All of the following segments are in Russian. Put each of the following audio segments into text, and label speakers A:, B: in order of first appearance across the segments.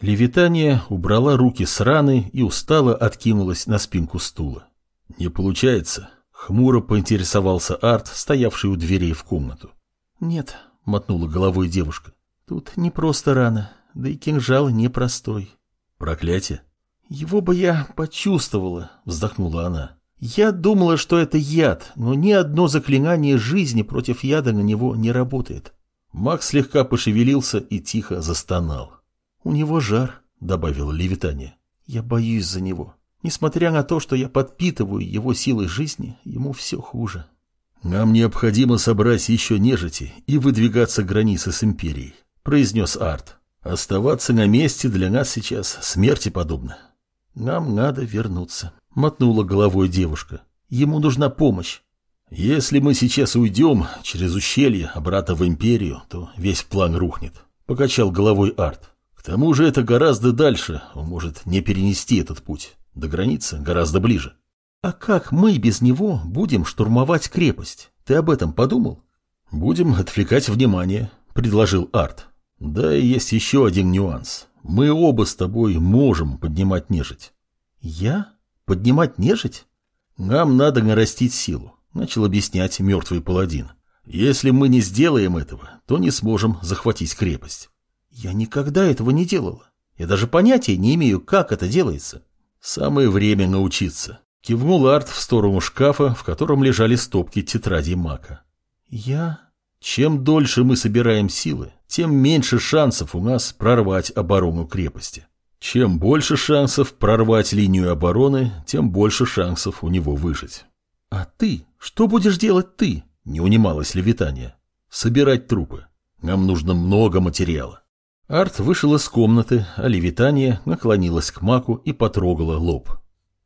A: Левитания убрала руки с раны и устало откинулась на спинку стула. «Не получается», — хмуро поинтересовался Арт, стоявший у дверей в комнату.
B: «Нет», — мотнула головой девушка, — «тут не просто рана, да и кинжал непростой».
A: «Проклятие?»
B: «Его бы я почувствовала», — вздохнула она. «Я думала, что это яд, но ни одно заклинание жизни против яда на него не работает».
A: Макс слегка пошевелился и тихо застонал.
B: «У него жар», — добавила Левитания. «Я боюсь за него. Несмотря на то, что я подпитываю его силой жизни, ему все хуже».
A: «Нам необходимо собрать еще нежити и выдвигаться к границе с Империей», — произнес Арт. «Оставаться на месте для нас сейчас смерти подобно».
B: «Нам надо вернуться», — мотнула головой девушка. «Ему нужна помощь».
A: «Если мы сейчас уйдем через ущелье обратно в Империю, то весь план рухнет», — покачал головой Арт. Тому же это гораздо дальше, он может не перенести этот путь. До границы гораздо ближе.
B: А как мы без него будем штурмовать крепость? Ты об этом подумал?
A: Будем отвлекать внимание, предложил Арт. Да и есть еще один нюанс. Мы оба с тобой можем поднимать нежить.
B: Я? Поднимать нежить?
A: Нам надо нарастить силу, начал объяснять мертвый паладин. Если мы не сделаем этого, то не сможем захватить крепость.
B: Я никогда этого не делала. Я даже понятия не имею, как это делается.
A: Самое время научиться. Кивнул Арт в сторону шкафа, в котором лежали стопки тетрадей Мака.
B: Я...
A: Чем дольше мы собираем силы, тем меньше шансов у нас прорвать оборону крепости. Чем больше шансов прорвать линию обороны, тем больше шансов у него выжить.
B: А ты? Что будешь делать ты?
A: Не унималось левитание. Собирать трупы. Нам нужно много материала. Арт вышел из комнаты, а Левитания наклонилась к Маку и потрогала лоб.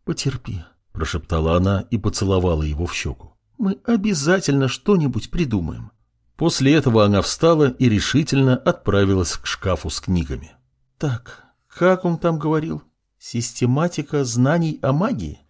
B: «Потерпи», –
A: прошептала она и поцеловала его в щеку.
B: «Мы обязательно что-нибудь придумаем».
A: После этого она встала и решительно отправилась к шкафу с книгами.
B: «Так, как он там говорил? Систематика знаний о магии?»